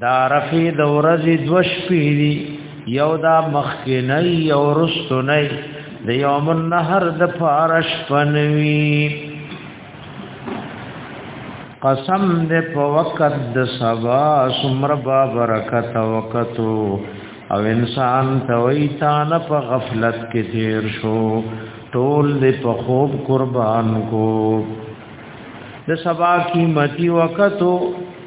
دا رفی د ورځې دوش پیری یو دا مخکنی یو رستنی د یوم النهر د فارش پنوی قسم دې په وخت د سبا سمر با برکت وکتو او انسان ته وی تان په غفلت کې تیر شو ټول دې په خوب قربان کو د سبا قیمتي وکتو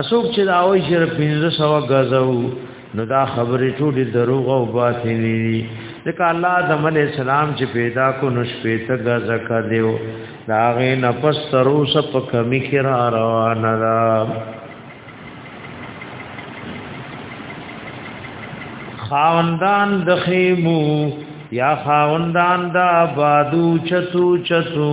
اسوک چې دا وایي چې 1500 غزو نو دا خبرې ټولې دروغ او باطلې دي ځکه الله آدم علی السلام چې پیدا کو نو شپې ته غزا کا دیو دا غې نفس ترو سپ کمی کې را روان را خاوندان د خیمو یا خاوندان دا بادو چتو چتو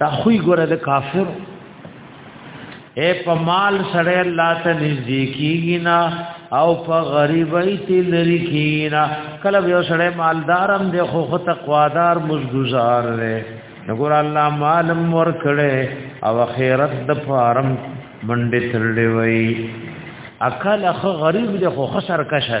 دا خوې ګوره د کافر اے په مال سره الله ته نږدې کیږي نه او په غریبۍ ته لری کیږي نه کله یو سره مالدارم دی خو خو تقوادار مزګزار دی نګور الله مالم ور کړي او خیرت د فارم منډه ترلې وای اکل خ غریب دی خو خسر کشه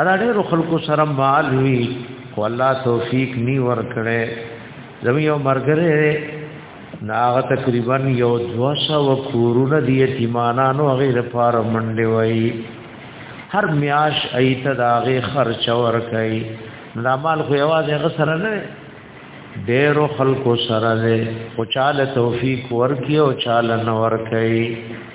ادا ډېر خلکو سره مال وی خو الله توفیق نی ور کړې زمي یو مرګره ناغه تقریبا یو 200 کورونه دی یتیمانانو هغه لپاره منډي وای هر میاش ایت داغه خرچ ور کوي دا مال خو یوازې غسر نه ډېر خلکو سره له او چاله توفیق ورکی او چاله نور کوي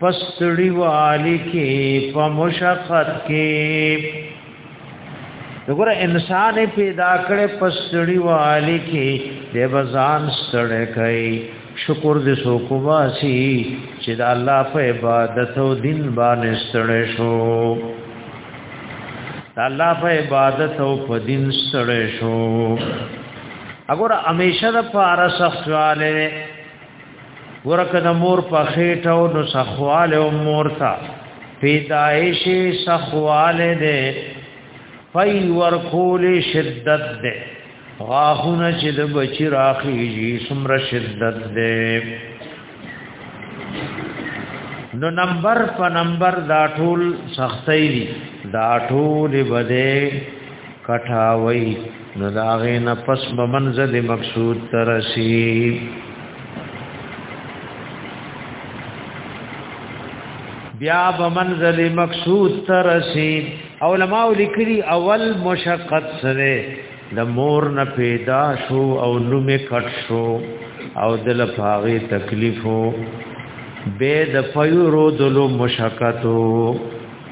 پسړی والی کې په مشقت کې وګوره انسان پیدا کړي پسړی والی کې د بزان سړې کوي شکر دې سو کواسي چې د الله په عبادت او دین باندې سړې شو د الله په عبادت او په دین سړې شو وګوره همیشه د پارا سختواله ورکه د مور په خېټه او نو سخواله او مور تا پیدائش سخواله ده پي ورکول شدت ده غاخونه چې د بچی راخیږي سمره شدت ده نو نمبر په نمبر دا ټول سختي دي دا ټول بده کټاوي نو دا غي نه پس به منزل مقصود ترسي بیا به منزل مقصود ترسي علماء لیکلي اول مشقت سره د مور نه پیدا شو او نوم کټ شو او د لفاغي تکلیفو به د فیرو دلو مشقتو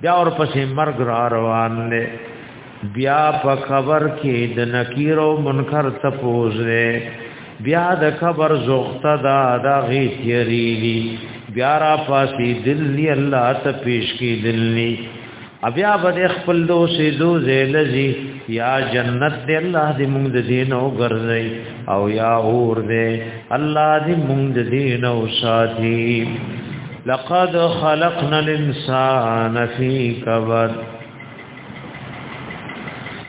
بیا اور پسې مرګ را روان دی بیا په خبر کې د نکیر او منکر تپوز دی بیا د خبر زوخته دا دا غی تیری دی بیا را پاسی دلی الله ته پیش کی دلی بیا به خپل دوسې دوزه لذي یا جنت دې الله دې موږ دې نو ګرځي او یا اور دې الله دې مونږ دې نو ساتي لقد خلقنا الانسان فی کبد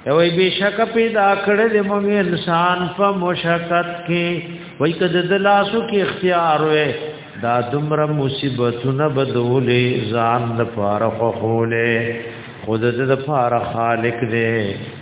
وای بشک پیدا کړل د موږ انسان په مشقت کې وای کده د لاسو کې اختیار وې دا دمر مصیبتونه بدولې ځان د فارغ خولې خود د فارغ خالق دې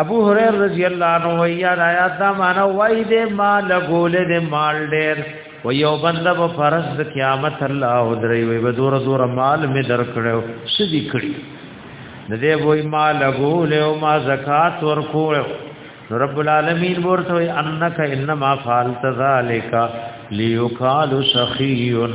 ابو هريره رضی الله عنه ویا د آیات دا معنا وای دې ما لګول دې مال ډېر و یو بنده په فرض د قیامت الله درې وي به دور دور مال می درکړو سدي کړی د دې وای ما لګول او ما زکات ورکول رب العالمین ورته انک انما فعلت ذالک لیوکال سخیون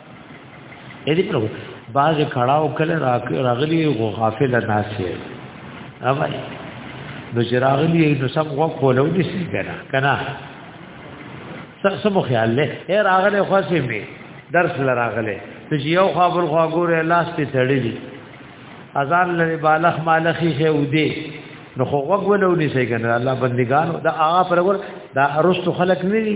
اې دې پرو باز کړهو کله راغلی غو غافل ناسي اوبای نو جراغلی نو سم غو کولو دي سي کنه کنه سم خیال له اے راغله خواسي می درس لراغله ته یو خبر خو ګوره لاس ته تړلی اذان لري بالغ مالخي شه ودی نو خو وګولو ني سي کنه الله بندگان دا هغه پرور دا ارستو خلق نه دي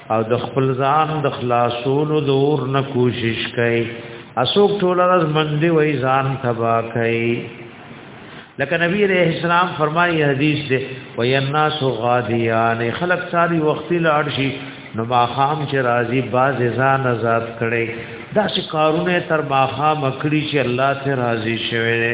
او د خپل ځان د خلاصولو د اور نه کوشش کوي اسوک ټول راز مندي وای ځان تبا کوي لکه نبی علیہ السلام فرمایي حدیث دی وای الناس غادیان خلق ساری وختي لاړ شي نو ماخام چې راضي باز ځان آزاد کړي دا شکارونه تر ماخام کړی چې الله ته راضي شوی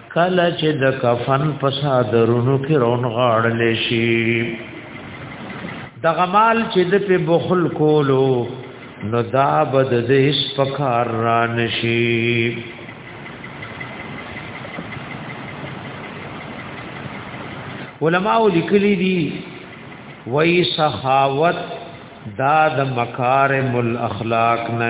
کله چې د کفن په صادرونو کې رون غاړل شي د غمال چې د په بخل کولو نو دا بد دې سپکار را نشي علماء لیکلي دي وای سخاوت دا د مکارم الاخلاق نه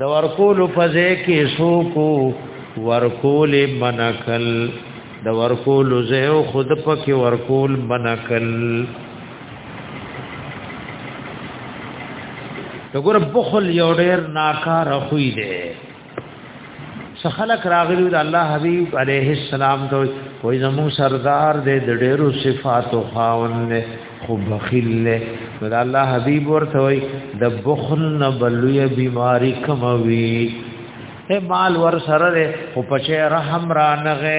د ورکول په ځای کې سوکو ورکول منکل د ورکول ځای او خود پکې ورکول منکل وګوره بخل یو ډیر ناکاره خوې دی سخلق راغلی د الله حبیب علیه السلام ته وای زمو سردار دې د ډېرو صفاتو خاوند دی خو بخیل دی نو د الله حبیب ورته وای د بخل نه بلوی بیماری کموي اے مال ور سره دی خو پچې رحم را نغه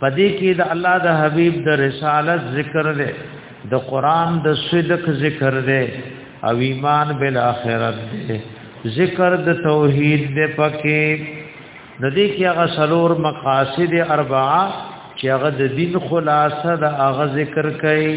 پدې کې د الله د حبيب د رسالت ذکر دی د قران د صدق ذکر دی او ایمان بالآخرت دی ذکر د توحید دی پکې د دې کې هغه سلور مقاصد اربعه چې هغه د دین خلاصه د هغه ذکر کوي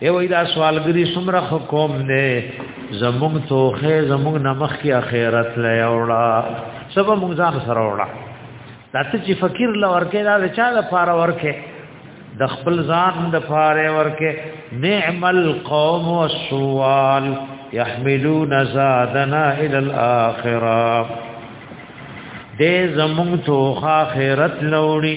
ای وای دا سوالګری سمره خو کوم نه زمونږ توخه زمونږ نمخ کی اخرت لې اوړه سبا مونږ ځان سره اوړه دا ته چې فقیر لا ورکه دا چا د پاره ورکه د خپل ځان د پاره ورکه نعم القوم والسوال يحملون زادنا الى الاخره دې زمونږ توخه اخرت لوړي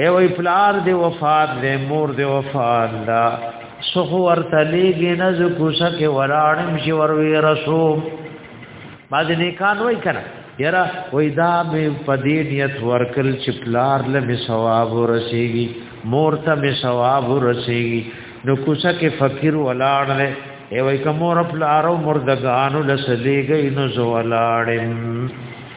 اے وای پلار دی وفات دی مور دی وفات دا سخ ورته لیږي نه ز کوسه کې ولاړم شي وروي رسوم باز نه کان وای کنه یرا وای دا مې پدې نیت ورکل چې پلار له می ثواب ورسیږي مور ته می ثواب ورسیږي نو کوسه کې فقیر ولاړ نه ای وای کوم رب لارو مردگانو لسلیږي نو زو ولاړم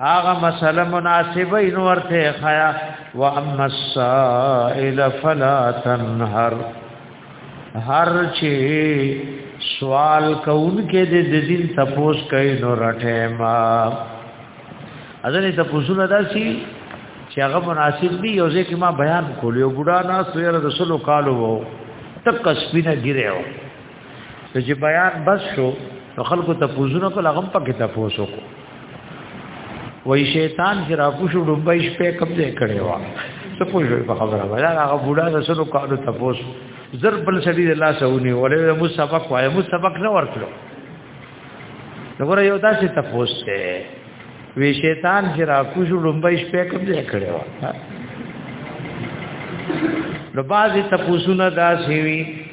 هغه مسله مناسبه ان ورته خیا و اما السائل فلا تنهر هر چی سوال کون کې د دین تپوس کوي نو رټه ما اذن ته پوښتنه داسي چې هغه مناسب دی یو ځکه ما بیان کول یو بډا ناس یې رسول کالو وو تک سپینه ګیره وو ته چې بیان بس شو نو خلکو ته پوزونه کول هغه په کې تاسو کو وای شیطان چې را پوښو ډوبای شپه کب دې کړي وا څه پوښوي په خبره ولا هغه بوډا د سلو کارو تاسو زر بل سړي د الله سونی ولې مو سبق وای مو سبق نه ورکړو وګوره یو داسې تاسو ته وی شیطان چې را پوښو ډوبای شپه کب دې کړي وا نو بعضی تاسو نه داسې وی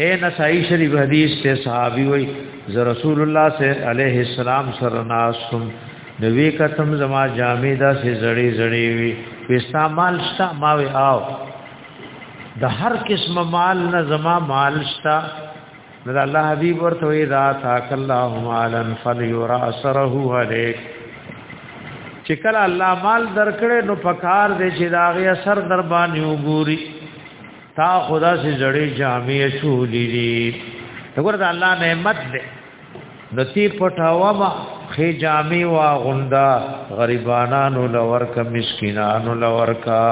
اے نسائی شریف حدیث سے صحابی وی ز رسول الله سے علیہ السلام سره ناسم نوې کتم زما جامې دا سه زړې زړې وي پستا مال شتا ما وی آو د هر قسم مال نه زما مال شتا نو الله حبيب ورته وی دا تاک الله مالا فليرا سره عليك چې کله الله مال درکړې نو پکار دې چې دا غي اثر در باندې وګوري تا خدا سي جړې جامې شولې دي وګوره الله نعمت دې نتی پټاوا ما خې جامې وا غوندا غریبانانو لور کا مسکینانو لور کا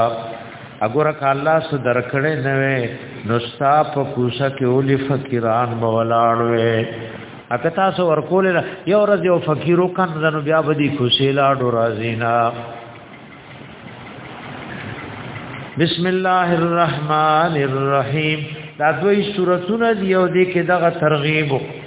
اګور کا الله سو درکړې نه وې نو ستا په کوسه کې اولی فقیران مولاړ وې اګه تاسو ورکول یو ورځ یو فقیرو کان زنو بیا بدی خوشی لاړو رازینا بسم الله الرحمن الرحیم دا دوی سورتونه دی او دې کې دغه ترغیب وکړه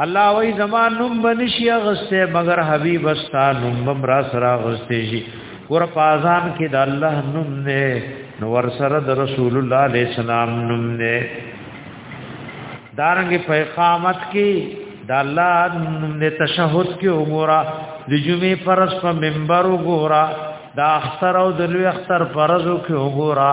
الله وای زمان نوم بنشي غسته مگر حبيب استا نوم را سرا غسته شي ور پازان کې د الله نوم نه نو ور سره د رسول الله عليه السلام نوم نه دارنګ په اقامت کې د الله نوم نه تشهود کې وګورا د جمعې فرض په منبر وګورا د اختر او د لوی اختر فرضو کې وګورا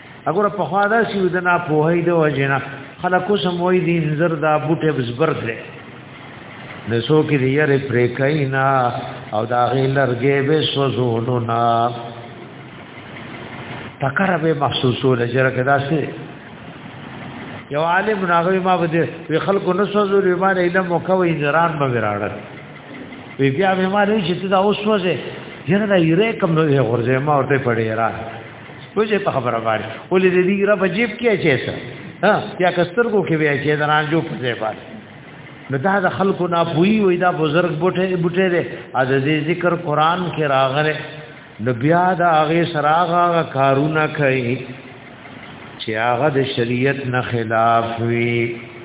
اګوره په خوا دا سی د نه په هی د وجنه خلکو سم وای دي نظر دا بوټه بزبر کړي د سو کې دی یې پرې کینا او دا غي لرګې به سوزونو نا تکر به محسوسو لجر کدا سي یو عالم ناغوی ما بده وی خلکو نه سوزو ایمان علم وکوي انجران به وراړل وی بیا به ما نه چې دا اوس وځه یره دا یې کوم نه غورځه ما ورته پړې را وجه په خبره باندې ولې دې دې را په جیب کې اچي سر ها یا کسترګو کې وی اچي دران جو په ځای باندې نو دا د خلکو نه پوي وي دا بزرگ بوټه بوټه دې از دې ذکر قران کې راغره نو بیا دا هغه سراغه کارونه کوي چې هغه د شریعت نه خلاف وي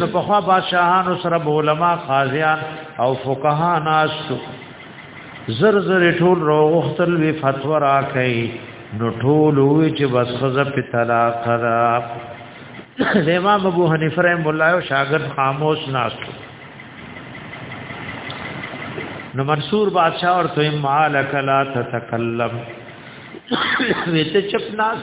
نو په خوا بادشاہانو سره علماء قاضیان او فقها ناس زر زر ټول روغتل وی فتوا را کوي نو ټول وی چې بس خزه په طلاق را امام ابو حنیفه رحم الله او شاګرد خاموش ناس نو منصور بادشاہ ورته مالک لا تتکلم ویته چپ ناس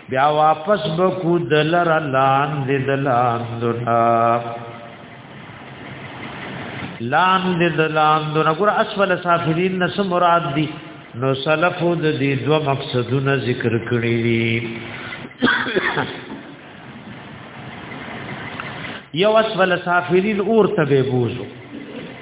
بیا واپس بکو دلر لان دی دلان دنا لان دی دلان دنا ګور اسفل سافلین نس مراد دی نو سلف د دې دوه مقصدونه ذکر کړی دي یو اسفل سافلین اور تبه بوزو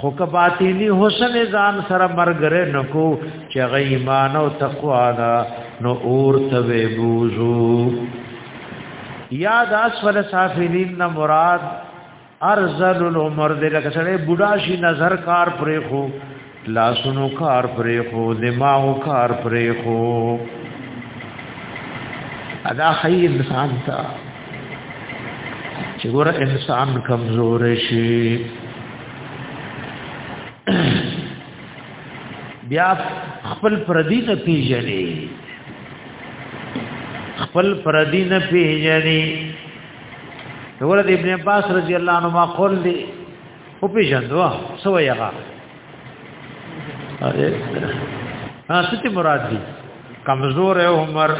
خو که باطینی حسن ځان سره مرګره نکو چې غ ایمان او تقوا دا نو اور ته بوزو یاد اسفل سافلین نه مراد ارزل العمر دې لکه سره بوډا شي نظر کار پرې خو لاسونو کار پرې خو دماغ کار پرې خو ادا خی انسان ته چې ګور انسان کمزور شي بیا خپل پردی نه پیژني خپل پردی نه پیژني ورته ابن عباس رضی الله عنه ما قول دی او پیژندو سو یغا اره ها ستې مراد دي کمزور عمر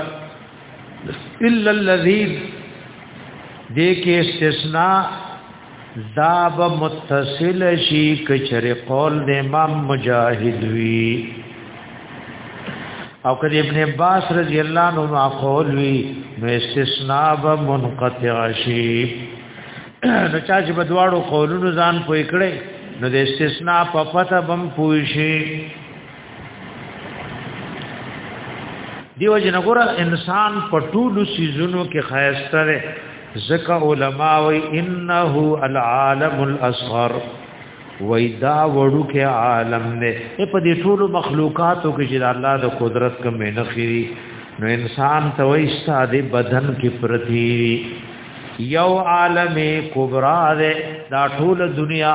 الا الذي دې کې استثناء داب متصل شي کچره قول د امام مجاهد وی او کله ابن عباس رضی الله عنه ما قول وی نو استثناء به منقطع شي نو چا چې بدواړو قولونو ځان پوي کړي نو د استثناء په پته بم پوي شي دیو جن ګور انسان په ټولو سيزونو کې خاصه ده زکه علما وي انه العالم الاصغر وای دا وړو کې عالم نه په دې ټولو مخلوقاتو کې چې الله د قدرت کوم نه خيري نو انسان ته وای ستاده بدن کې پرتی یو عالم کبرا ده دا ټول دنیا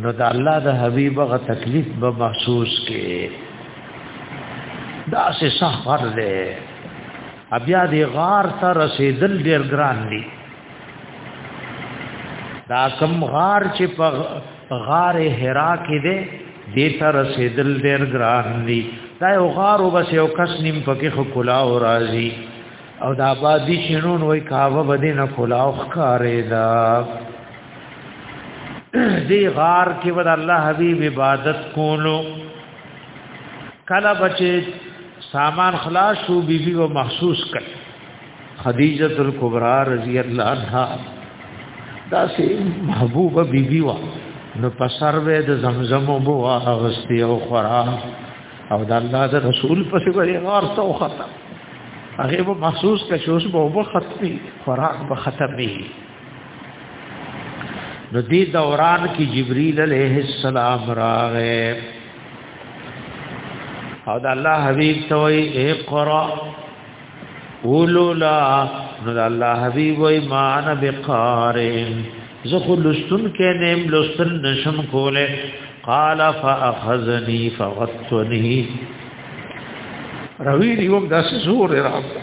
نو د الله د حبيب غ تکلیف به محسوس کې دا سه سفر دی بیا دی غار ته رسیدل ډیر ګران دی دا کم غار چې په غار حرا کې دی دې ته رسیدل ډیر ګران دی دا یو غار وبس یو کس نیم پکې خو کلا او راضی او دا آبادی شنون وای کاوه بده نه کلاو ښکارې دا دی غار کې ود الله حبيب عبادت کولو کله بچي سامان خلاص شو بي بي و محسوس کړ خديجه الكبرى رضی الله عنها دا سي محبوبه بي بي وا نو پسر وې د زمزم وو اغستی او خورا او د الله د رسول پسې وې غار ته وخته هغه محسوس کړ چې اوس به وختي خوراک به ختمي نو دې دوران کې جبريل عليه السلام راغې او د الله حبيب ته وي اقرا ولولا نو د الله حبيب وي مان بقارن زه خو لستون کې نیم لستون نشم کوله قال فاخذني فغتني روي دی وم داسې زور راغله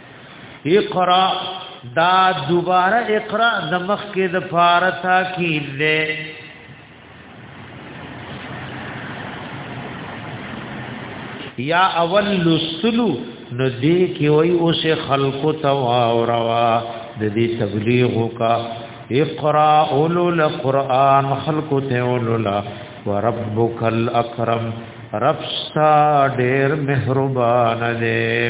اقرا دا دوباره اقرا د مخ کې د فارتا کې ده یا اول لسلو نو دې کې وای اوس خلق تو او روا د دې تبلیغ کا اقرا اولل قران خلق ته اولل وربک الاکرم رب ستا ډیر مهربان دی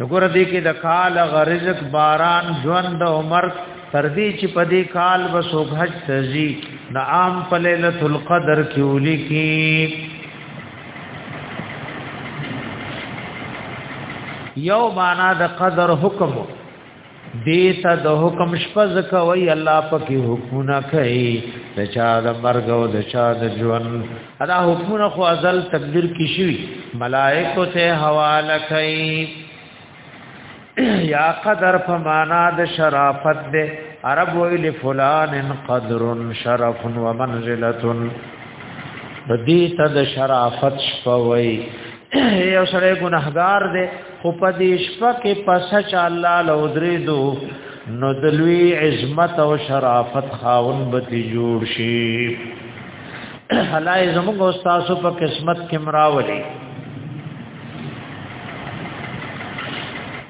نګور دې کې د کال غرزق باران ژوند او مرګ تر دې چې په دې کال به سوګ حج تزي د عام په ليله القدر کې ولي کې یو معنا د قدر حکم دیتا د حکم شپه زکوي الله پکې حکمونه کوي د چا د مرګ او د چا د ژوند دا حکمونه خو ازل تقدیر کې شوی ملائکه ته حواله کوي یا قدر فمانا د شرافت ده عرب ویل فلان قدر شرف و منزله بدیت د شرافت شپوي یو سره ګناهګار دی خو په دې شپه کې پس چې الله له درې دو نو د لوی عظمت او شرافت خاون به جوړ شي الله یې زموږ استاد په قسمت کې مراولي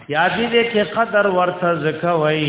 یادې دې کې قدر ورته زکوي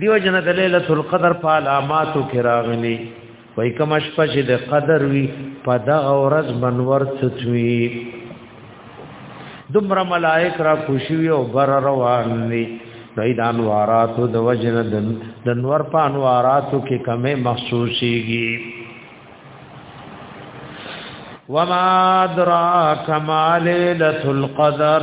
دیو جن د ليله القدر په علامات کې راغلي وای کوم شپه چې د قدر وی په دغه ورځ بنور چتوي دمر ملائک را خوشي او بر روان دي نوې د انواراتو د وجن د نور په انواراتو کې کمه محسوسيږي وما ادراک ما ليله القدر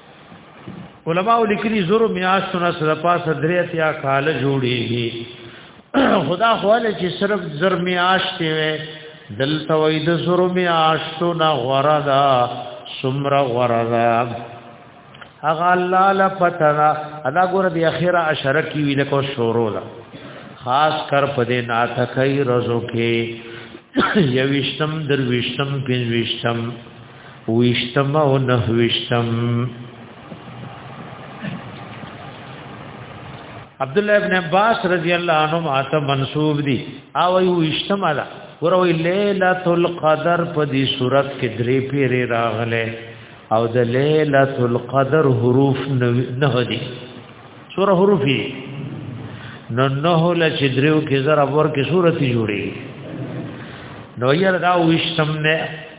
علماء لیکلي زور میاشتو نه سره پاسه درې اتیا کال جوړیږي خدا خواله چې صرف زر میاشتې وي دلته وې د زور میاشتو نه غوردا سمر غوردا هغه الله لا پتنا ادا ګور دی اخره عشره کی وی لکو شورو دا خاص کر پدې ناتکای روزو کې یوشتم دروشتم پنځوشتم ویشتم او نه ویشتم عبد الله ابن عباس رضی الله عنه آته منسوب دي او یو اجتماع وروي ليله القدر په دې صورت کې درې پیری راغله او د ليله القدر حروف نه دي سوره حروف دي نو نه له چې دریو کې زره ور کې صورت جوړي نو یره دا وشتم نه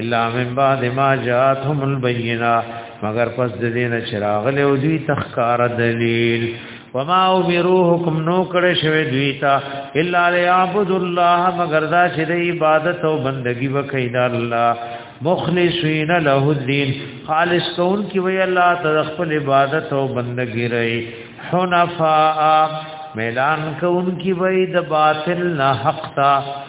الا من بعد ما جاءتهم البينه مگر پس د دین چراغ له دوی تخکار دلیل وما امرو حکم نو کړه شوی دوی ته الا ليعبد الله مگر دا چې د عبادت او بندگی وکړي د الله مخلصین له الدين خالص کون کی وی الله ته خپل عبادت او بندگی رہی حنفاء ميلان کون کی وی د باطل نه حق تا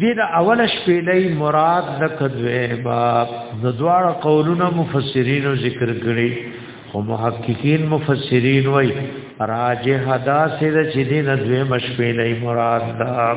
دې د اول شپې لې مراد د کدوې باب د دواړه قولونو مفسرینو ذکر کړي او محققین مفسرین وای راجه حدا سره چې دې د دوی مشپې لې مراد ده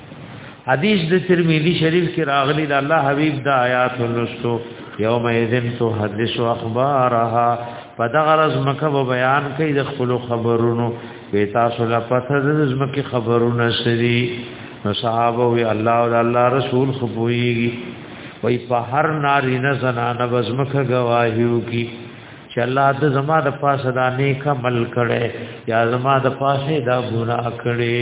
حدیث د ترمذی شریف کې راغلی د الله حبیب د آیات ولستو یوم اذن تو حدیث او اخبارها په دغه ورځ مکه به بیان کوي د خپل خبرونو به تاسو لا پته د زمکه خبرونه سری نو صحابه وی الله او الله رسول خبويږي وای په هر ناری نه زنانه بزمکه گواهیو کی چې الله د زما د پاسه دا نیک عمل کړي یا زما د پاسه دا ګناه کړي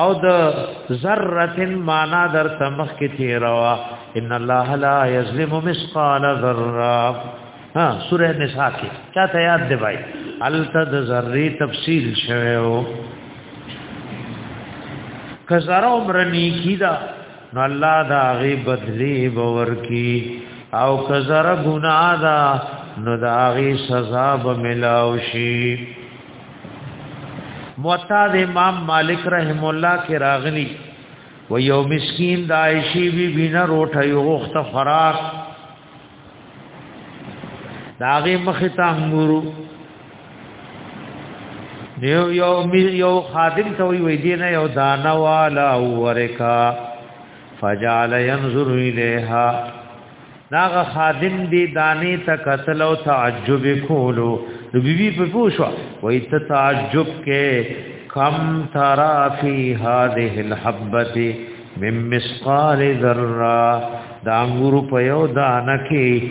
او د ذره معنا در تمخ کې تیروا ان الله لا یظلم مثقال ذره ها سوره نساء کې چا ته یاد دی بھائی التد ذری تفصیل شوو کزاره عمر نیکی دا نو الله دا غي بدلی باور کی او کزاره ګناه دا نو دا غي سزا به ملاوي شي موطا د امام مالک رحم الله کې راغلی و یو مسکین د عائشی بی بنا روټه یو وخت فراق داغه مخ ته انګورو یو یو یو خادم ته وی وی دینه یو دانا والا ورکا فجعل ينظر الیها داغه خادم دی دانه ته قتل او تعجب کولو نو بیبي په پوښوا وای ته تعجب کې کم ترا فی هذه الحبه مم مسقال ذره دا انګورو په یو دانه کې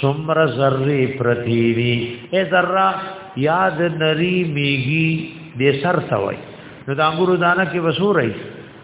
سمر ذره پرتیری ای ذره یاد نری میږي د سر سوای نو دا انګورو دانه کې وسورای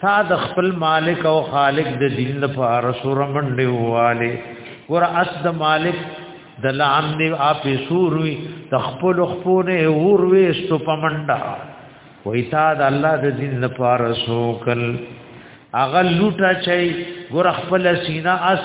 تا د خپل مالک او خالق د دین د فار سور منډه واله ور اس د مالک د لام دی اپ سور وی د خپل خپونه ور وی ستو پمنډه وای تا د الله د دین د فار سوکل اغه لوټه چي ور خپل سینا اس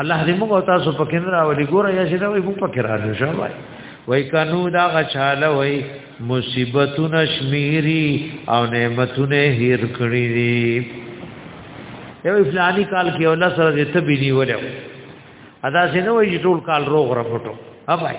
الله دې موږ تاسو په کندر او دې ګوره یا چې دا وي موږ پکې راځو شو وای وای کانو دا غچاله وای مصیبتونه شمیری او نعمتونه هیر کړی دي یو فلانی کال کې الله سره دې ته بینی ولیو ادا سينه وای ټول کال روغ رپټو ها بھائی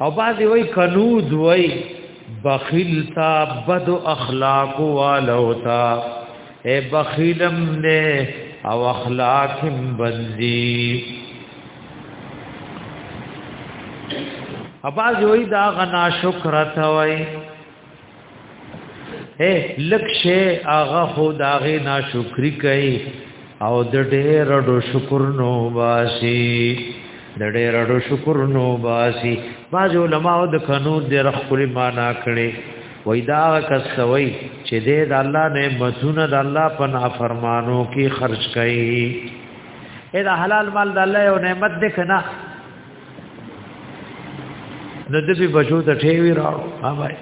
او بعضی وای کنود وای بخیل تا بد اخلاق والو تا اے بخیلم نه او اخلاقم بندی اباز وای دا غنا شکر تا وای اے لکشه هغه خدای ناشکری کوي او د ډېر ډو شکر نو باسي د ډېر ډو شکر نو باسي باج علماء د قانون د رخل معنا کړي وای دا کس سوي چې د الله نعمتونه د الله په نافرمانو کې خرج کړي اې دا حلال مال د الله یو نعمت ده کنه نو د دې بچو ته ټیوی راو ها بای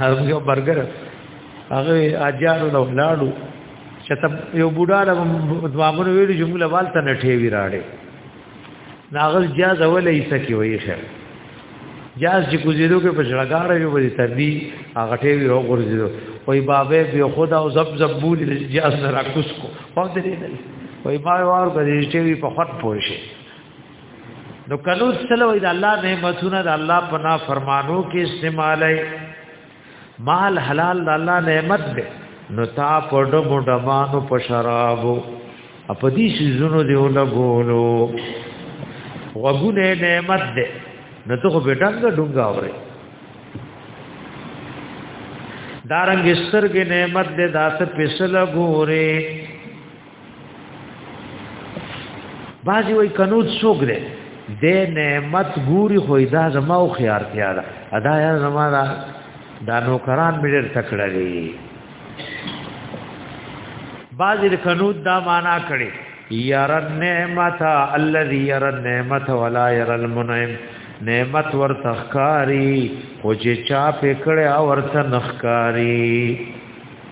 هغه یو برګر هغه اجارو له لاړو چې ته یو بوډا له ځوابونه ویل چې موږ لوال ته نه ټیوی راړې ناغل جاز اولې سکی وایي خیر جاز چې کوزیدو کې پښړګار یو ورې تبي هغه ټیوی راو ګرځیدو وای بابه به خدا او زب زب بولی جاز نه راکوس کو پاو دې نه وای ما وار کړی چې په خط پوه شي نو کلو سلو د الله نعمتونه د الله پنا فرمانو کې استعمالای مال حلال د الله نعمت دی نو تا پړډ مډمانو په شرابو اپدی سيزونو دیو لګولو وګونه نعمت دی نو ته بیٹنګ ډونګا وره دارنګ سترګې نعمت دې داس پسل ګوره بازی وای کنوز څوک دی د نعمت ګوري خو دا زما او خيار تیا ده ادا یا زما دا دا نوکران مې ډېر تکړه دي بازی د کنوز دا معنا کړي ير النعمت الذي ير النعمت ولا ير المنعم نعمت ورته ښکاری او چې چا پکړه ورته نخکاری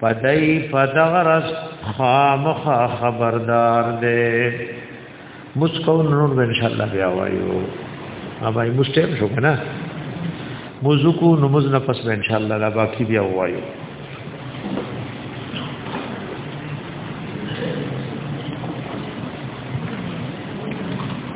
پدای پدغرس خامخ خبردار دې مسکو نور ان شاء الله بیا وایو اوبای مستم شو کنه مزکو نماز نه پس ان شاء الله لا باقی بیا وایو